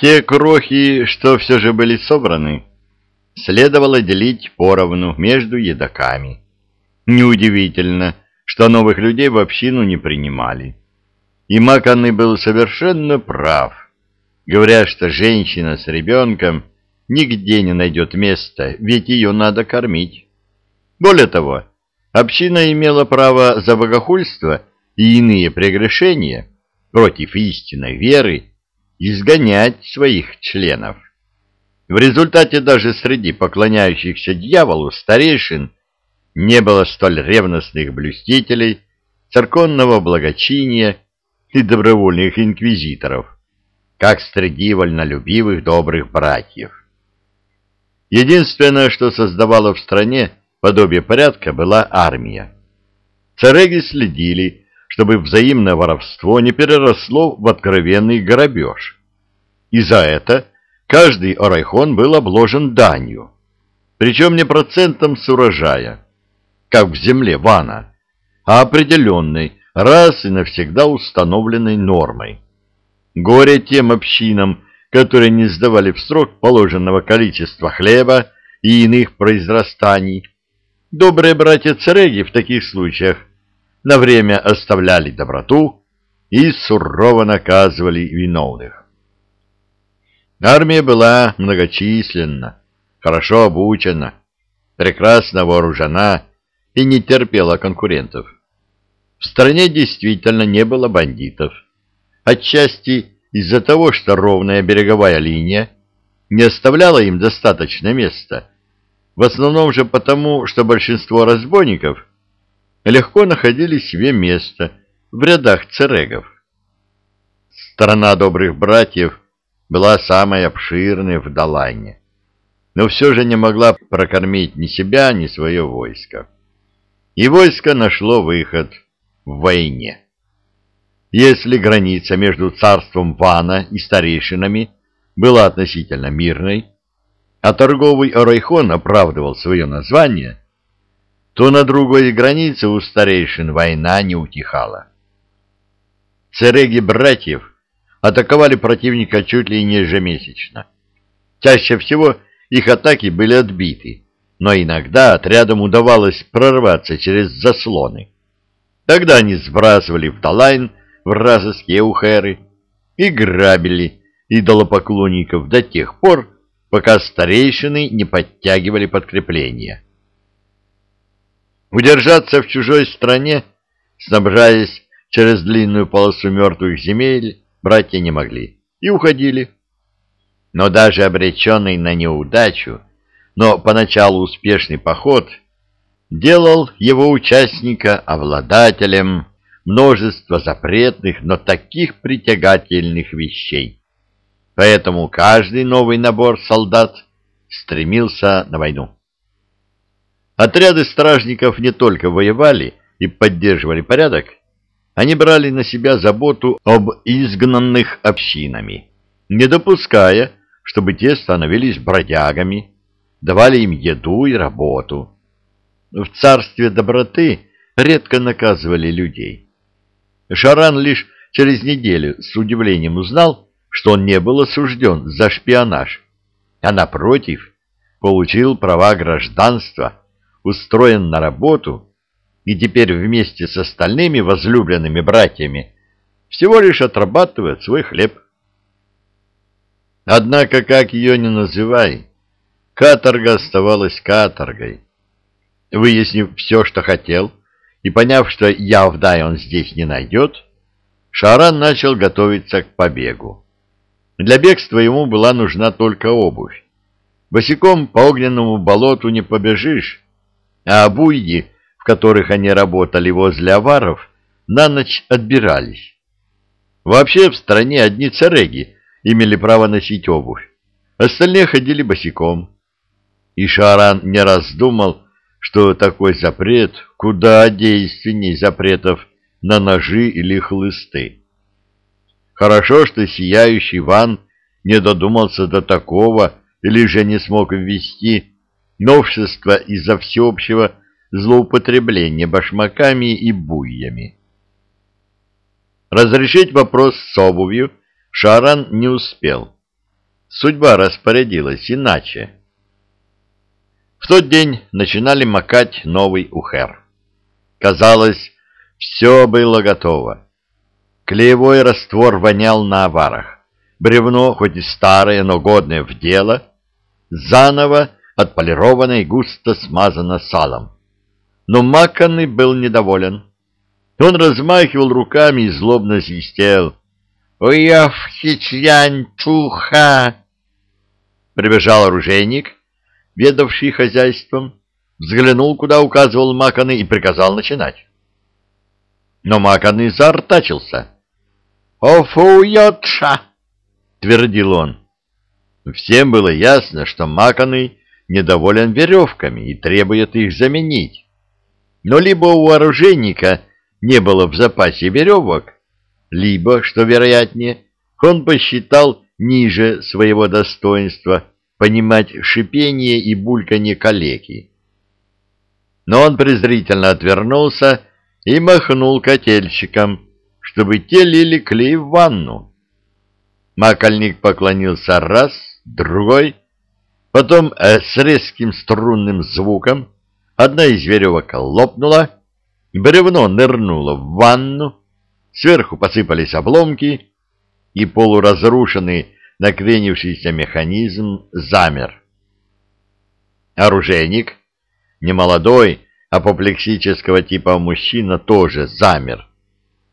Те крохи, что все же были собраны, следовало делить поровну между едоками. Неудивительно, что новых людей в общину не принимали. И Маканный был совершенно прав, говоря, что женщина с ребенком нигде не найдет места, ведь ее надо кормить. Более того, община имела право за богохульство и иные прегрешения против истинной веры изгонять своих членов. В результате даже среди поклоняющихся дьяволу старейшин не было столь ревностных блюстителей церковного благочиния и добровольных инквизиторов, как среди вольнолюбивых добрых братьев. Единственное, что создавало в стране подобие порядка, была армия. Цареги следили, чтобы взаимное воровство не переросло в откровенный грабеж. И за это каждый орайхон был обложен данью, причем не процентом с урожая, как в земле вана, а определенной, раз и навсегда установленной нормой. Горе тем общинам, которые не сдавали в срок положенного количества хлеба и иных произрастаний. Добрые братья Цереги в таких случаях на время оставляли доброту и сурово наказывали виновных. Армия была многочисленна, хорошо обучена, прекрасно вооружена и не терпела конкурентов. В стране действительно не было бандитов. Отчасти из-за того, что ровная береговая линия не оставляла им достаточно места. В основном же потому, что большинство разбойников легко находили себе место в рядах церегов. Страна добрых братьев была самой обширной в Далайне, но все же не могла прокормить ни себя, ни свое войско. И войско нашло выход – в войне. Если граница между царством Вана и старейшинами была относительно мирной, а торговый Орайхон оправдывал свое название, то на другой границе у старейшин война не утихала. Цереги братьев атаковали противника чуть ли не ежемесячно. Чаще всего их атаки были отбиты, но иногда отрядам удавалось прорваться через заслоны. Тогда они сбрасывали в Далайн вражеские ухеры и грабили идолопоклонников до тех пор, пока старейшины не подтягивали подкрепления. Удержаться в чужой стране, снабжаясь через длинную полосу мертвых земель, братья не могли и уходили. Но даже обреченный на неудачу, но поначалу успешный поход — делал его участника обладателем множества запретных, но таких притягательных вещей. Поэтому каждый новый набор солдат стремился на войну. Отряды стражников не только воевали и поддерживали порядок, они брали на себя заботу об изгнанных общинами, не допуская, чтобы те становились бродягами, давали им еду и работу. В царстве доброты редко наказывали людей. Шаран лишь через неделю с удивлением узнал, что он не был осужден за шпионаж, а напротив, получил права гражданства, устроен на работу и теперь вместе с остальными возлюбленными братьями всего лишь отрабатывает свой хлеб. Однако, как ее ни называй, каторга оставалась каторгой. Выяснив все, что хотел, и поняв, что Явдай он здесь не найдет, Шаран начал готовиться к побегу. Для бегства ему была нужна только обувь. Босиком по огненному болоту не побежишь, а обуйди, в которых они работали возле аваров, на ночь отбирались. Вообще в стране одни цареги имели право носить обувь, остальные ходили босиком. И Шаран не раз думал, что такой запрет куда действенней запретов на ножи или хлысты. Хорошо, что сияющий Ван не додумался до такого или же не смог ввести новшество из-за всеобщего злоупотребления башмаками и буйями. Разрешить вопрос с обувью Шаран не успел. судьба распорядилась иначе. В тот день начинали макать новый ухер. Казалось, все было готово. Клеевой раствор вонял на аварах. Бревно, хоть и старое, но годное в дело, заново отполировано и густо смазано салом. Но Маканный был недоволен. Он размахивал руками и злобно свистел. «Уев хичьянь чуха!» Прибежал оружейник, ведавший хозяйством, взглянул, куда указывал Маканы, и приказал начинать. Но Маканы заортачился. «Офуйотша!» — твердил он. Всем было ясно, что Маканы недоволен веревками и требует их заменить. Но либо у оружейника не было в запасе веревок, либо, что вероятнее, он посчитал ниже своего достоинства понимать шипение и бульканье калеки. Но он презрительно отвернулся и махнул котельщикам, чтобы те лили клей в ванну. Макальник поклонился раз, другой, потом э, с резким струнным звуком одна из веревок лопнула, бревно нырнуло в ванну, сверху посыпались обломки, и полуразрушенный накренившийся механизм замер. Оружейник, немолодой, апоплексического типа мужчина, тоже замер,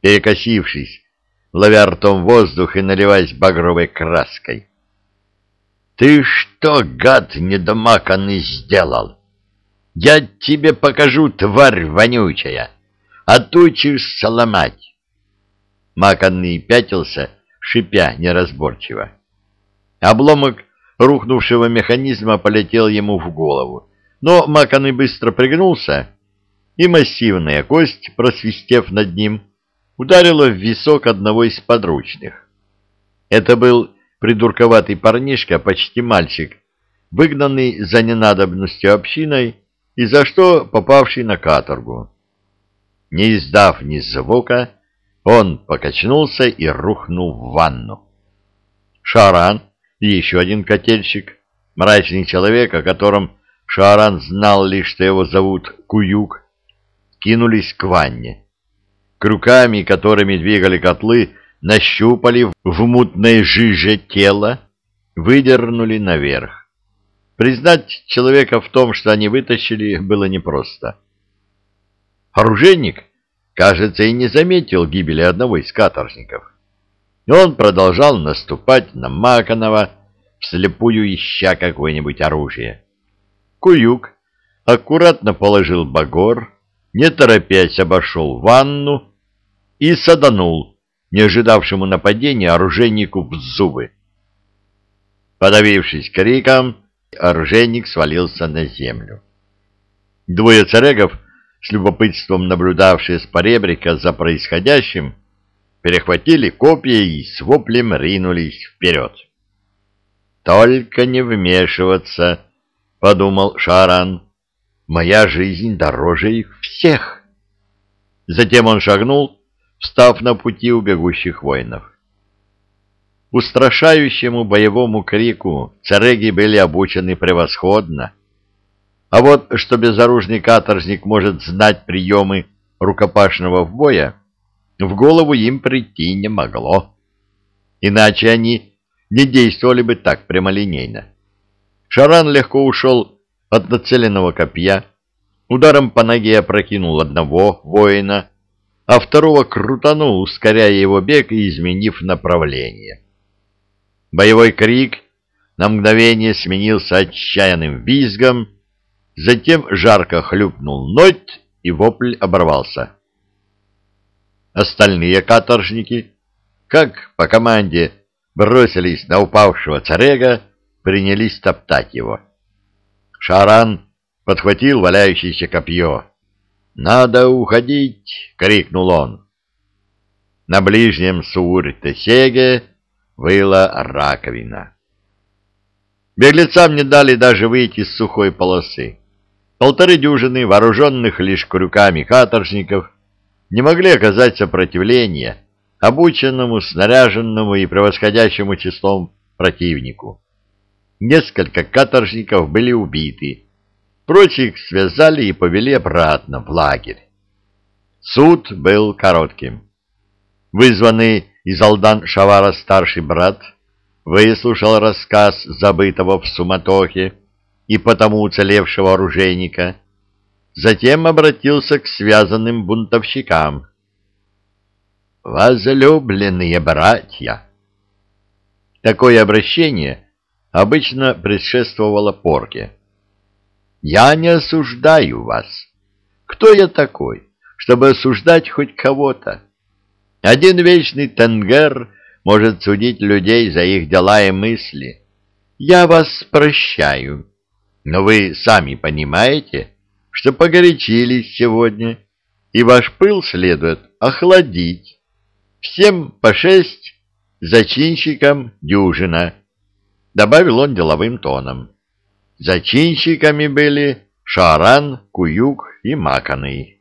перекосившись, ловя ртом воздух и наливаясь багровой краской. «Ты что, гад недомаканный, сделал? Я тебе покажу, тварь вонючая, отучишь сломать!» Маканный пятился, шипя неразборчиво. Обломок рухнувшего механизма полетел ему в голову, но Маканы быстро пригнулся, и массивная кость, просвистев над ним, ударила в висок одного из подручных. Это был придурковатый парнишка, почти мальчик, выгнанный за ненадобностью общиной и за что попавший на каторгу. Не издав ни звука, он покачнулся и рухнул в ванну. Шаран и еще один котельщик, мрачный человек, о котором Шаран знал лишь, что его зовут Куюк, кинулись к ванне. Крюками, которыми двигали котлы, нащупали в мутной жиже тело, выдернули наверх. Признать человека в том, что они вытащили, было непросто. Оружейник, кажется, и не заметил гибели одного из каторжников. Он продолжал наступать на Маканова, вслепую ища какое-нибудь оружие. Куюк аккуратно положил багор, не торопясь обошел ванну и саданул не ожидавшему нападения оружейнику в зубы. Подавившись криком, оружейник свалился на землю. Двое царегов, с любопытством наблюдавшие с поребрика за происходящим, перехватили копья и с воплем ринулись вперед. «Только не вмешиваться», — подумал Шаран, — «моя жизнь дороже их всех». Затем он шагнул, встав на пути у бегущих воинов. Устрашающему боевому крику цареги были обучены превосходно. А вот что безоружный каторжник может знать приемы рукопашного боя, в голову им прийти не могло. Иначе они не действовали бы так прямолинейно. Шаран легко ушел от нацеленного копья, ударом по ноге опрокинул одного воина, а второго крутанул, ускоряя его бег и изменив направление. Боевой крик на мгновение сменился отчаянным визгом, затем жарко хлюпнул ноть, и вопль оборвался. Остальные каторжники, как по команде, бросились на упавшего царега, принялись топтать его. Шаран подхватил валяющееся копье. «Надо уходить!» — крикнул он. На ближнем Сур-Тесеге выла раковина. Беглецам не дали даже выйти с сухой полосы. Полторы дюжины вооруженных лишь крюками каторжников не могли оказать сопротивления обученному, снаряженному и превосходящему числом противнику. Несколько каторжников были убиты, прочих связали и повели обратно в лагерь. Суд был коротким. Вызванный из Алдан-Шавара старший брат выслушал рассказ забытого в суматохе и потому уцелевшего оружейника, затем обратился к связанным бунтовщикам. «Возлюбленные братья!» Такое обращение обычно предшествовало порке. «Я не осуждаю вас. Кто я такой, чтобы осуждать хоть кого-то? Один вечный тенгер может судить людей за их дела и мысли. Я вас прощаю, но вы сами понимаете, что погорячились сегодня, и ваш пыл следует охладить. Всем по шесть зачинщикам дюжина, — добавил он деловым тоном. Зачинщиками были Шаран, Куюк и Маканый.